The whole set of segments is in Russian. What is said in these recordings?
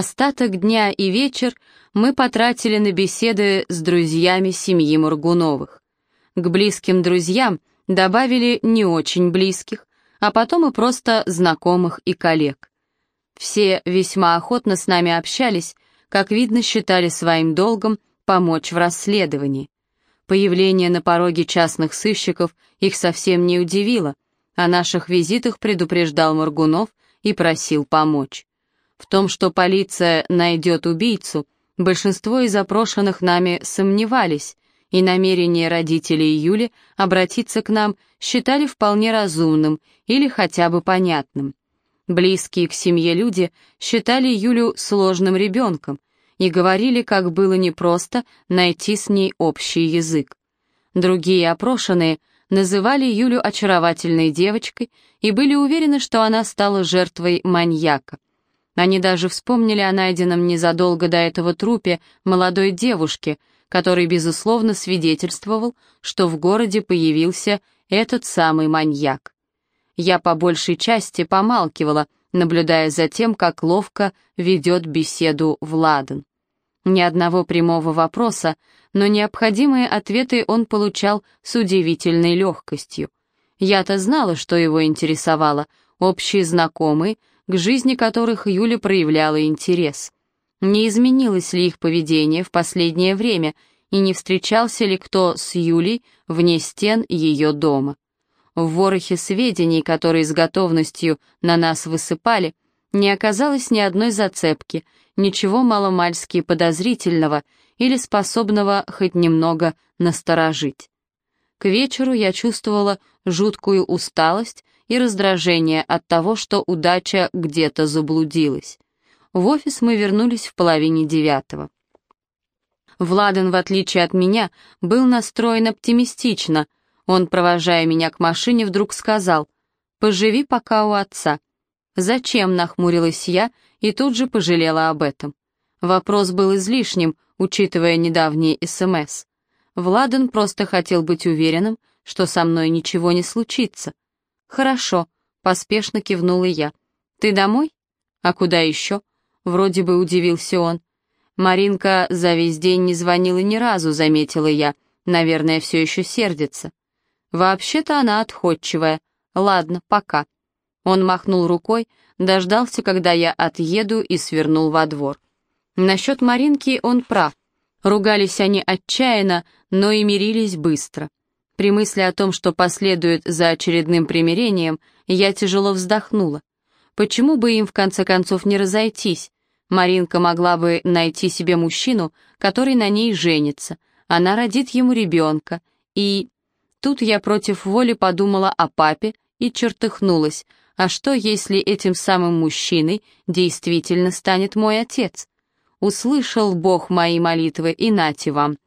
Остаток дня и вечер мы потратили на беседы с друзьями семьи Моргуновых. К близким друзьям добавили не очень близких, а потом и просто знакомых и коллег. Все весьма охотно с нами общались, как видно, считали своим долгом помочь в расследовании. Появление на пороге частных сыщиков их совсем не удивило. О наших визитах предупреждал Моргунов и просил помочь. В том, что полиция найдет убийцу, большинство из опрошенных нами сомневались, и намерение родителей Юли обратиться к нам считали вполне разумным или хотя бы понятным. Близкие к семье люди считали Юлю сложным ребенком и говорили, как было непросто найти с ней общий язык. Другие опрошенные называли Юлю очаровательной девочкой и были уверены, что она стала жертвой маньяка. Они даже вспомнили о найденном незадолго до этого трупе молодой девушки, который, безусловно, свидетельствовал, что в городе появился этот самый маньяк. Я по большей части помалкивала, наблюдая за тем, как ловко ведет беседу Владан. Ни одного прямого вопроса, но необходимые ответы он получал с удивительной легкостью. Я-то знала, что его интересовало, общие знакомые, к жизни которых Юля проявляла интерес. Не изменилось ли их поведение в последнее время, и не встречался ли кто с Юлей вне стен ее дома. В ворохе сведений, которые с готовностью на нас высыпали, не оказалось ни одной зацепки, ничего маломальски подозрительного или способного хоть немного насторожить. К вечеру я чувствовала жуткую усталость и раздражение от того, что удача где-то заблудилась. В офис мы вернулись в половине девятого. Владан, в отличие от меня, был настроен оптимистично — он, провожая меня к машине, вдруг сказал, «Поживи пока у отца». «Зачем?» — нахмурилась я и тут же пожалела об этом. Вопрос был излишним, учитывая недавние СМС. Владан просто хотел быть уверенным, что со мной ничего не случится. «Хорошо», — поспешно кивнула я. «Ты домой?» «А куда еще?» — вроде бы удивился он. «Маринка за весь день не звонила ни разу», — заметила я. «Наверное, все еще сердится». Вообще-то она отходчивая. Ладно, пока. Он махнул рукой, дождался, когда я отъеду и свернул во двор. Насчет Маринки он прав. Ругались они отчаянно, но и мирились быстро. При мысли о том, что последует за очередным примирением, я тяжело вздохнула. Почему бы им в конце концов не разойтись? Маринка могла бы найти себе мужчину, который на ней женится. Она родит ему ребенка. И Тут я против воли подумала о папе и чертыхнулась. А что, если этим самым мужчиной действительно станет мой отец? Услышал Бог мои молитвы, и нате вам.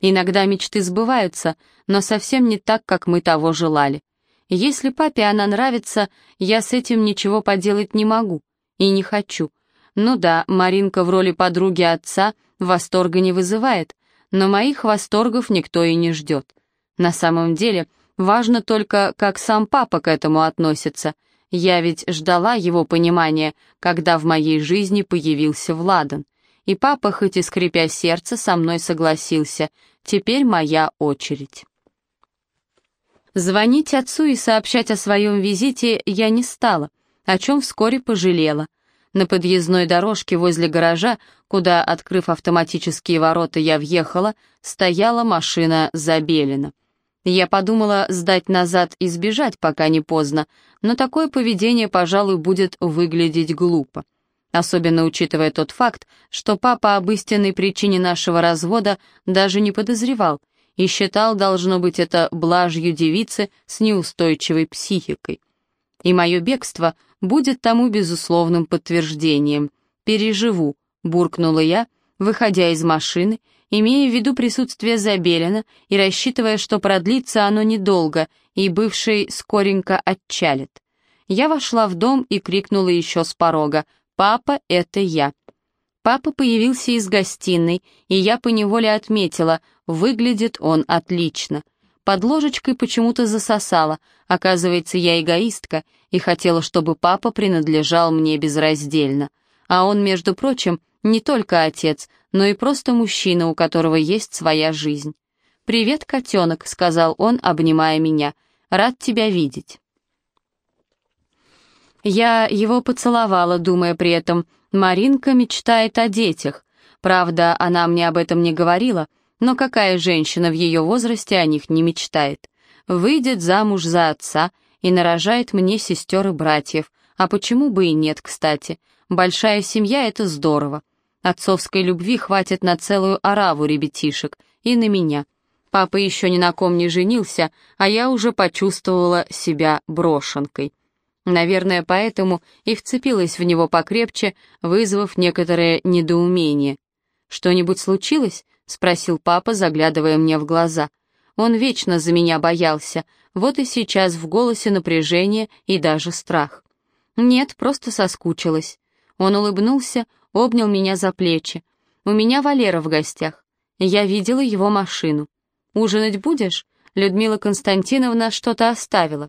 Иногда мечты сбываются, но совсем не так, как мы того желали. Если папе она нравится, я с этим ничего поделать не могу и не хочу. Ну да, Маринка в роли подруги отца восторга не вызывает, но моих восторгов никто и не ждет. На самом деле, важно только, как сам папа к этому относится. Я ведь ждала его понимания, когда в моей жизни появился Владан. И папа, хоть и скрипя сердце, со мной согласился. Теперь моя очередь. Звонить отцу и сообщать о своем визите я не стала, о чем вскоре пожалела. На подъездной дорожке возле гаража, куда, открыв автоматические ворота, я въехала, стояла машина Забелина. Я подумала сдать назад и сбежать, пока не поздно, но такое поведение, пожалуй, будет выглядеть глупо. Особенно учитывая тот факт, что папа об истинной причине нашего развода даже не подозревал и считал, должно быть, это блажью девицы с неустойчивой психикой. И мое бегство будет тому безусловным подтверждением. «Переживу», — буркнула я, выходя из машины имея в виду присутствие Забелина и рассчитывая, что продлится оно недолго, и бывший скоренько отчалит. Я вошла в дом и крикнула еще с порога «Папа, это я». Папа появился из гостиной, и я поневоле отметила, выглядит он отлично. Под ложечкой почему-то засосала, оказывается, я эгоистка и хотела, чтобы папа принадлежал мне безраздельно. А он, между прочим, не только отец, но и просто мужчина, у которого есть своя жизнь. «Привет, котенок», — сказал он, обнимая меня. «Рад тебя видеть». Я его поцеловала, думая при этом, Маринка мечтает о детях. Правда, она мне об этом не говорила, но какая женщина в ее возрасте о них не мечтает? Выйдет замуж за отца и нарожает мне сестер и братьев. А почему бы и нет, кстати? Большая семья — это здорово. Отцовской любви хватит на целую ораву ребятишек и на меня. Папа еще ни на ком не женился, а я уже почувствовала себя брошенкой. Наверное, поэтому и вцепилась в него покрепче, вызвав некоторое недоумение. «Что-нибудь случилось?» — спросил папа, заглядывая мне в глаза. Он вечно за меня боялся, вот и сейчас в голосе напряжение и даже страх. «Нет, просто соскучилась». Он улыбнулся, обнял меня за плечи. «У меня Валера в гостях. Я видела его машину. Ужинать будешь?» Людмила Константиновна что-то оставила.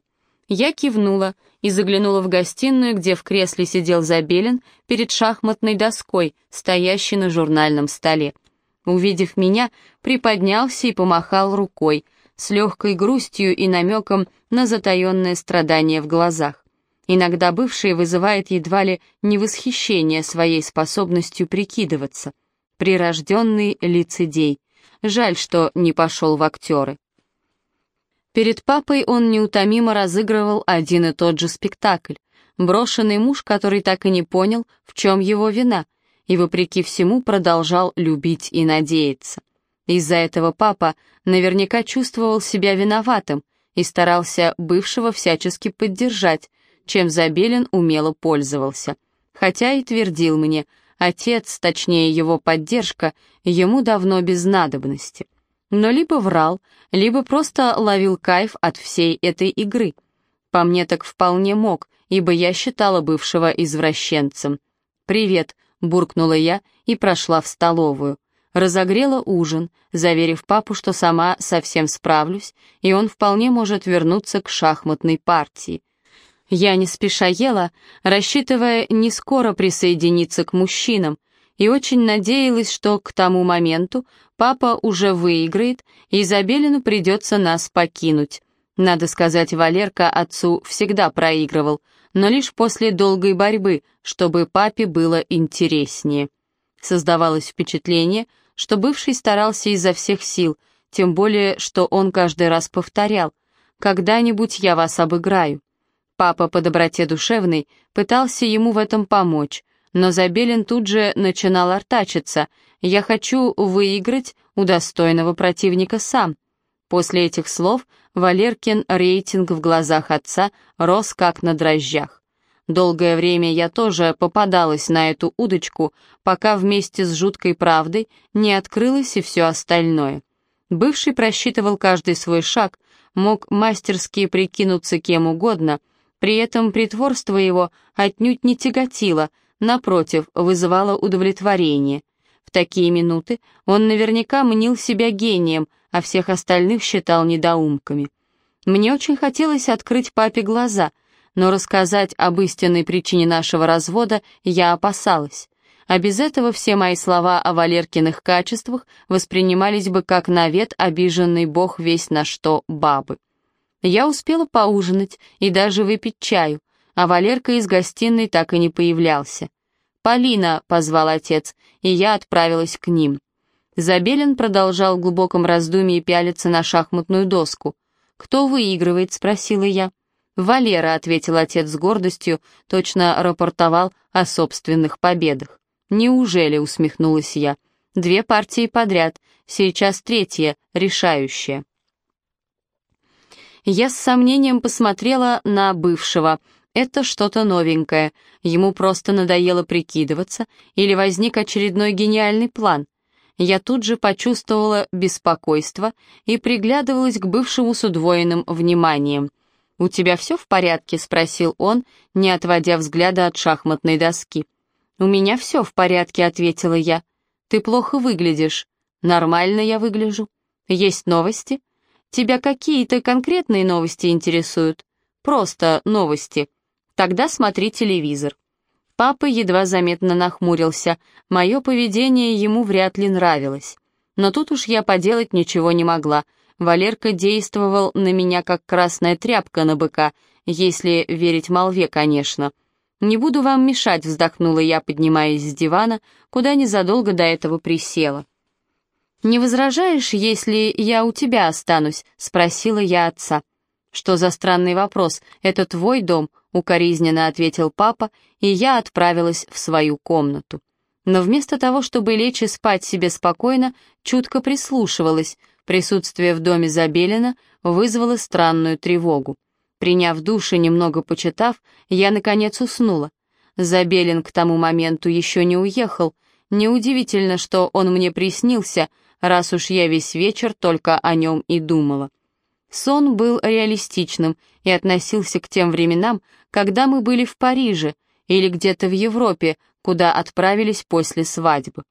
Я кивнула и заглянула в гостиную, где в кресле сидел Забелин перед шахматной доской, стоящей на журнальном столе. Увидев меня, приподнялся и помахал рукой, с легкой грустью и намеком на затаенное страдание в глазах. Иногда бывший вызывает едва ли не восхищение своей способностью прикидываться. Прирожденный лицедей. Жаль, что не пошел в актеры. Перед папой он неутомимо разыгрывал один и тот же спектакль. Брошенный муж, который так и не понял, в чем его вина, и, вопреки всему, продолжал любить и надеяться. Из-за этого папа наверняка чувствовал себя виноватым и старался бывшего всячески поддержать, чем Забелин умело пользовался. Хотя и твердил мне, отец, точнее его поддержка, ему давно без надобности но либо врал, либо просто ловил кайф от всей этой игры. По мне так вполне мог, ибо я считала бывшего извращенцем. «Привет», — буркнула я и прошла в столовую. Разогрела ужин, заверив папу, что сама совсем справлюсь, и он вполне может вернуться к шахматной партии. Я не спеша ела, рассчитывая не скоро присоединиться к мужчинам, и очень надеялась, что к тому моменту папа уже выиграет, и Изабелину придется нас покинуть. Надо сказать, Валерка отцу всегда проигрывал, но лишь после долгой борьбы, чтобы папе было интереснее. Создавалось впечатление, что бывший старался изо всех сил, тем более, что он каждый раз повторял «Когда-нибудь я вас обыграю». Папа по доброте душевной пытался ему в этом помочь, но Забелин тут же начинал артачиться. «Я хочу выиграть у достойного противника сам». После этих слов Валеркин рейтинг в глазах отца рос как на дрожжах. Долгое время я тоже попадалась на эту удочку, пока вместе с жуткой правдой не открылось и все остальное. Бывший просчитывал каждый свой шаг, мог мастерски прикинуться кем угодно, при этом притворство его отнюдь не тяготило — напротив, вызывало удовлетворение. В такие минуты он наверняка мнил себя гением, а всех остальных считал недоумками. Мне очень хотелось открыть папе глаза, но рассказать об истинной причине нашего развода я опасалась. А без этого все мои слова о Валеркиных качествах воспринимались бы как навет обиженный бог весь на что бабы. Я успела поужинать и даже выпить чаю, а Валерка из гостиной так и не появлялся. «Полина!» — позвал отец, и я отправилась к ним. Забелин продолжал в глубоком раздумье пялиться на шахматную доску. «Кто выигрывает?» — спросила я. «Валера», — ответил отец с гордостью, точно рапортовал о собственных победах. «Неужели?» — усмехнулась я. «Две партии подряд, сейчас третья, решающая». Я с сомнением посмотрела на бывшего — это что-то новенькое, ему просто надоело прикидываться или возник очередной гениальный план. Я тут же почувствовала беспокойство и приглядывалась к бывшему с удвоенным вниманием. «У тебя все в порядке?» — спросил он, не отводя взгляда от шахматной доски. «У меня все в порядке», — ответила я. «Ты плохо выглядишь». «Нормально я выгляжу». «Есть новости?» «Тебя какие-то конкретные новости интересуют?» «Просто новости», Тогда смотри телевизор. Папа едва заметно нахмурился. Мое поведение ему вряд ли нравилось. Но тут уж я поделать ничего не могла. Валерка действовал на меня как красная тряпка на быка, если верить молве, конечно. «Не буду вам мешать», — вздохнула я, поднимаясь с дивана, куда незадолго до этого присела. «Не возражаешь, если я у тебя останусь?» — спросила я отца. «Что за странный вопрос? Это твой дом?» — укоризненно ответил папа, и я отправилась в свою комнату. Но вместо того, чтобы лечь и спать себе спокойно, чутко прислушивалась. Присутствие в доме Забелина вызвало странную тревогу. Приняв душ и немного почитав, я, наконец, уснула. Забелин к тому моменту еще не уехал. Неудивительно, что он мне приснился, раз уж я весь вечер только о нем и думала. Сон был реалистичным и относился к тем временам, когда мы были в Париже или где-то в Европе, куда отправились после свадьбы.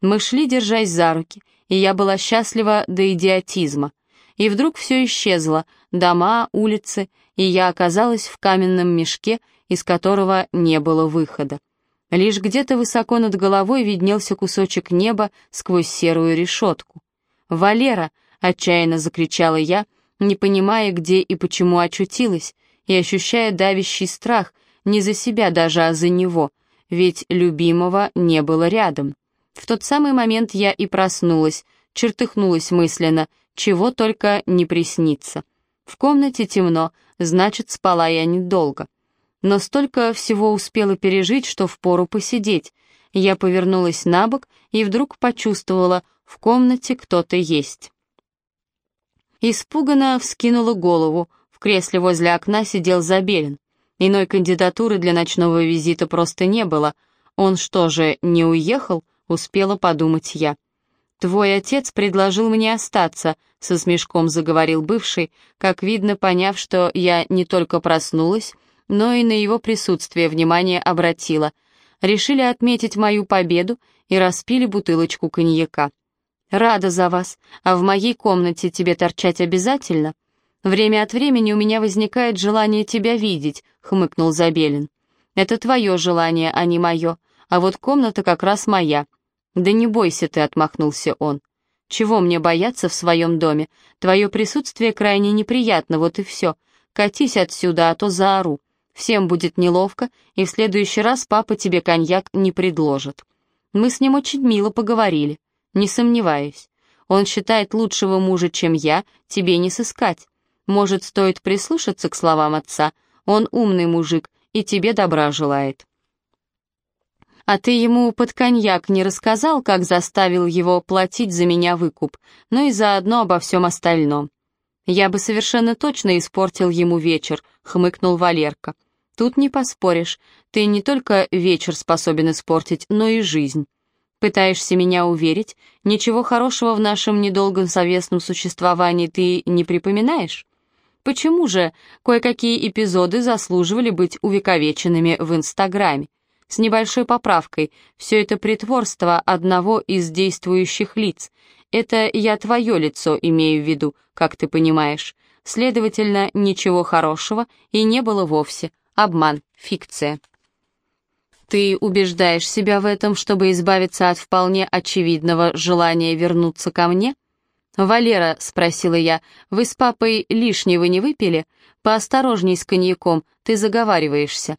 Мы шли, держась за руки, и я была счастлива до идиотизма. И вдруг все исчезло, дома, улицы, и я оказалась в каменном мешке, из которого не было выхода. Лишь где-то высоко над головой виднелся кусочек неба сквозь серую решетку. «Валера!» — отчаянно закричала я, не понимая, где и почему очутилась, и ощущая давящий страх, не за себя даже, а за него, ведь любимого не было рядом. В тот самый момент я и проснулась, чертыхнулась мысленно, чего только не приснится. В комнате темно, значит, спала я недолго. Но столько всего успела пережить, что впору посидеть. Я повернулась на бок и вдруг почувствовала, в комнате кто-то есть. Испуганно вскинула голову. В кресле возле окна сидел Забелин. Иной кандидатуры для ночного визита просто не было. Он что же, не уехал? Успела подумать я. «Твой отец предложил мне остаться», — со смешком заговорил бывший, как видно, поняв, что я не только проснулась, но и на его присутствие внимание обратила. Решили отметить мою победу и распили бутылочку коньяка. «Рада за вас. А в моей комнате тебе торчать обязательно?» «Время от времени у меня возникает желание тебя видеть», — хмыкнул Забелин. «Это твое желание, а не мое. А вот комната как раз моя». «Да не бойся ты», — отмахнулся он. «Чего мне бояться в своем доме? Твое присутствие крайне неприятно, вот и все. Катись отсюда, а то заору. Всем будет неловко, и в следующий раз папа тебе коньяк не предложит». Мы с ним очень мило поговорили. Не сомневаюсь. Он считает лучшего мужа, чем я, тебе не сыскать. Может, стоит прислушаться к словам отца. Он умный мужик и тебе добра желает. А ты ему под коньяк не рассказал, как заставил его платить за меня выкуп, но и заодно обо всем остальном. Я бы совершенно точно испортил ему вечер, хмыкнул Валерка. Тут не поспоришь, ты не только вечер способен испортить, но и жизнь. Пытаешься меня уверить, ничего хорошего в нашем недолгом совместном существовании ты не припоминаешь? Почему же кое-какие эпизоды заслуживали быть увековеченными в Инстаграме? С небольшой поправкой, все это притворство одного из действующих лиц. Это я твое лицо имею в виду, как ты понимаешь. Следовательно, ничего хорошего и не было вовсе. Обман, фикция. Ты убеждаешь себя в этом, чтобы избавиться от вполне очевидного желания вернуться ко мне? «Валера», — спросила я, — «вы с папой лишнего не выпили? Поосторожней с коньяком, ты заговариваешься».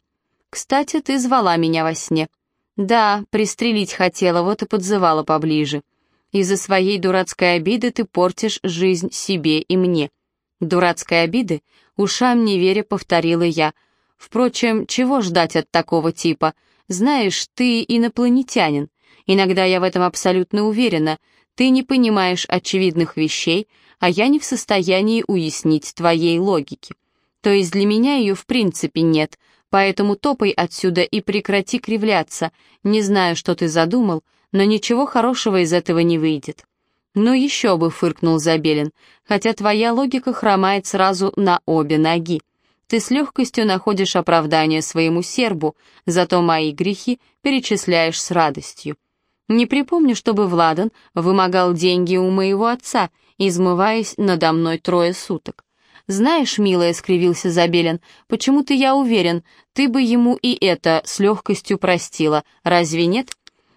«Кстати, ты звала меня во сне». «Да, пристрелить хотела, вот и подзывала поближе. Из-за своей дурацкой обиды ты портишь жизнь себе и мне». «Дурацкой обиды?» — ушам не веря повторила я. «Впрочем, чего ждать от такого типа? Знаешь, ты инопланетянин. Иногда я в этом абсолютно уверена. Ты не понимаешь очевидных вещей, а я не в состоянии уяснить твоей логики. То есть для меня ее в принципе нет, поэтому топай отсюда и прекрати кривляться. Не знаю, что ты задумал, но ничего хорошего из этого не выйдет». «Ну еще бы», — фыркнул Забелин, «хотя твоя логика хромает сразу на обе ноги. Ты с легкостью находишь оправдание своему сербу, зато мои грехи перечисляешь с радостью. Не припомню, чтобы Владан вымогал деньги у моего отца, измываясь надо мной трое суток. «Знаешь, милая», — скривился Забелин, — «почему-то я уверен, ты бы ему и это с легкостью простила, разве нет?»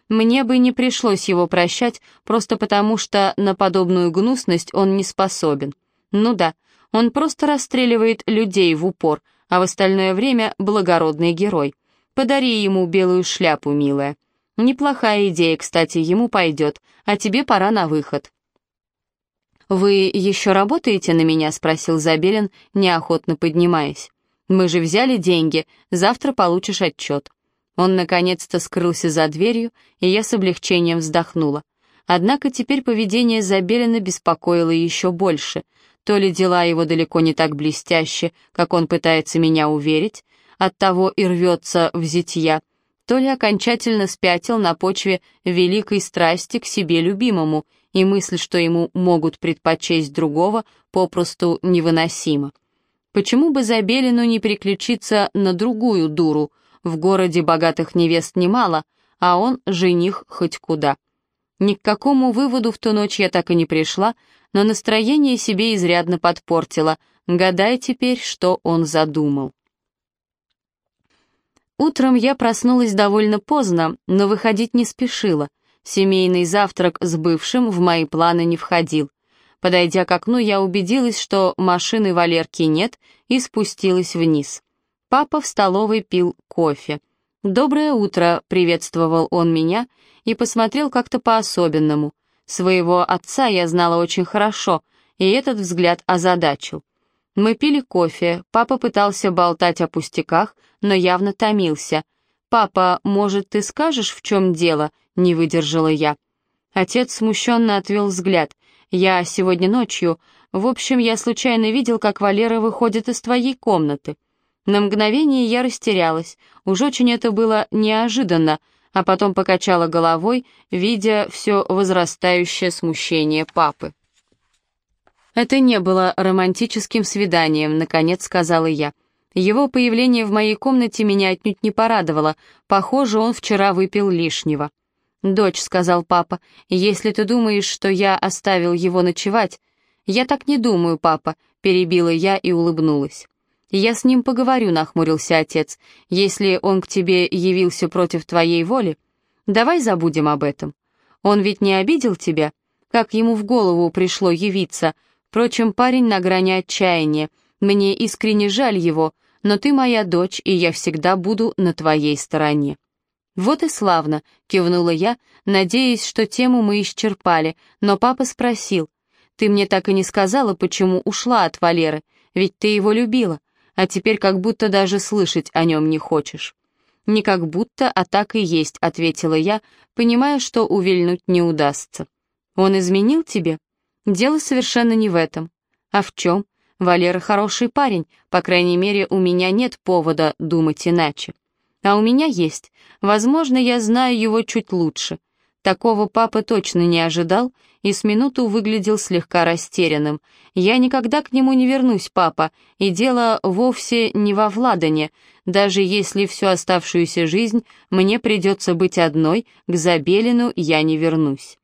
Мне бы не пришлось его прощать, просто потому что на подобную гнусность он не способен. Ну да, он просто расстреливает людей в упор, а в остальное время благородный герой. Подари ему белую шляпу, милая. Неплохая идея, кстати, ему пойдет, а тебе пора на выход. «Вы еще работаете на меня?» — спросил Забелин, неохотно поднимаясь. «Мы же взяли деньги, завтра получишь отчет». Он наконец-то скрылся за дверью, и я с облегчением вздохнула. Однако теперь поведение Забелина беспокоило еще больше. То ли дела его далеко не так блестяще, как он пытается меня уверить, оттого и рвется в зитья, то ли окончательно спятил на почве великой страсти к себе любимому, и мысль, что ему могут предпочесть другого, попросту невыносима. Почему бы Забелину не переключиться на другую дуру, в городе богатых невест немало, а он жених хоть куда. Ни к какому выводу в ту ночь я так и не пришла, но настроение себе изрядно подпортило. Гадай теперь, что он задумал. Утром я проснулась довольно поздно, но выходить не спешила. Семейный завтрак с бывшим в мои планы не входил. Подойдя к окну, я убедилась, что машины Валерки нет, и спустилась вниз. Папа в столовой пил кофе. «Доброе утро», — приветствовал он меня и посмотрел как-то по-особенному. Своего отца я знала очень хорошо, и этот взгляд озадачил. Мы пили кофе, папа пытался болтать о пустяках, но явно томился. «Папа, может, ты скажешь, в чем дело?» — не выдержала я. Отец смущенно отвел взгляд. «Я сегодня ночью... В общем, я случайно видел, как Валера выходит из твоей комнаты. На мгновение я растерялась, уж очень это было неожиданно, а потом покачала головой, видя все возрастающее смущение папы. «Это не было романтическим свиданием», — наконец сказала я. Его появление в моей комнате меня отнюдь не порадовало. Похоже, он вчера выпил лишнего. «Дочь», — сказал папа, — «если ты думаешь, что я оставил его ночевать...» «Я так не думаю, папа», — перебила я и улыбнулась. «Я с ним поговорю», — нахмурился отец. «Если он к тебе явился против твоей воли, давай забудем об этом. Он ведь не обидел тебя? Как ему в голову пришло явиться? Впрочем, парень на грани отчаяния. Мне искренне жаль его, но ты моя дочь, и я всегда буду на твоей стороне». «Вот и славно», — кивнула я, надеясь, что тему мы исчерпали, но папа спросил, «Ты мне так и не сказала, почему ушла от Валеры, ведь ты его любила а теперь как будто даже слышать о нем не хочешь». «Не как будто, а так и есть», — ответила я, понимая, что увильнуть не удастся. «Он изменил тебе?» «Дело совершенно не в этом». «А в чем?» «Валера хороший парень, по крайней мере, у меня нет повода думать иначе». «А у меня есть. Возможно, я знаю его чуть лучше. Такого папа точно не ожидал и с минуту выглядел слегка растерянным. «Я никогда к нему не вернусь, папа, и дело вовсе не во Владане. Даже если всю оставшуюся жизнь мне придется быть одной, к Забелину я не вернусь».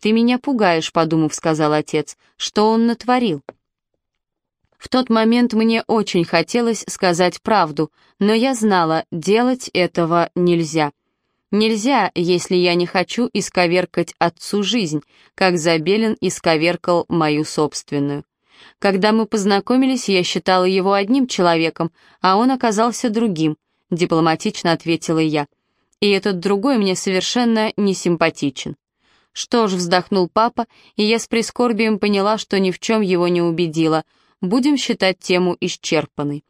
«Ты меня пугаешь», — подумав, сказал отец. «Что он натворил?» В тот момент мне очень хотелось сказать правду, но я знала, делать этого нельзя. Нельзя, если я не хочу исковеркать отцу жизнь, как Забелин исковеркал мою собственную. Когда мы познакомились, я считала его одним человеком, а он оказался другим, дипломатично ответила я. И этот другой мне совершенно не симпатичен. Что ж, вздохнул папа, и я с прискорбием поняла, что ни в чем его не убедила. Будем считать тему исчерпанной.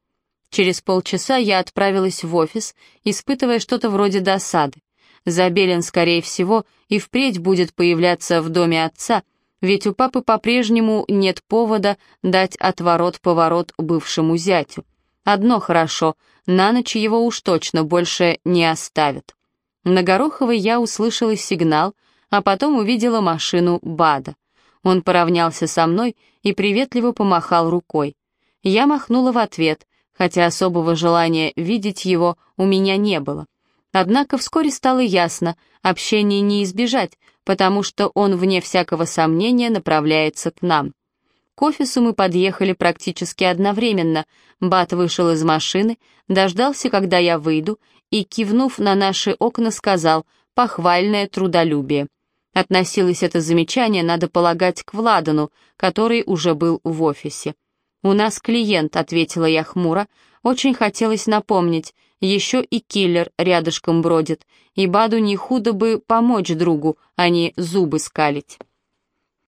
Через полчаса я отправилась в офис, испытывая что-то вроде досады. Забелин, скорее всего, и впредь будет появляться в доме отца, ведь у папы по-прежнему нет повода дать отворот-поворот бывшему зятю. Одно хорошо, на ночь его уж точно больше не оставят. На Гороховой я услышала сигнал, а потом увидела машину Бада. Он поравнялся со мной и приветливо помахал рукой. Я махнула в ответ, хотя особого желания видеть его у меня не было. Однако вскоре стало ясно, общения не избежать, потому что он, вне всякого сомнения, направляется к нам. К офису мы подъехали практически одновременно. Бат вышел из машины, дождался, когда я выйду, и, кивнув на наши окна, сказал «похвальное трудолюбие». Относилось это замечание, надо полагать, к Владану, который уже был в офисе. «У нас клиент», — ответила я хмуро. Очень хотелось напомнить, еще и киллер рядышком бродит, и Баду не худо бы помочь другу, а не зубы скалить.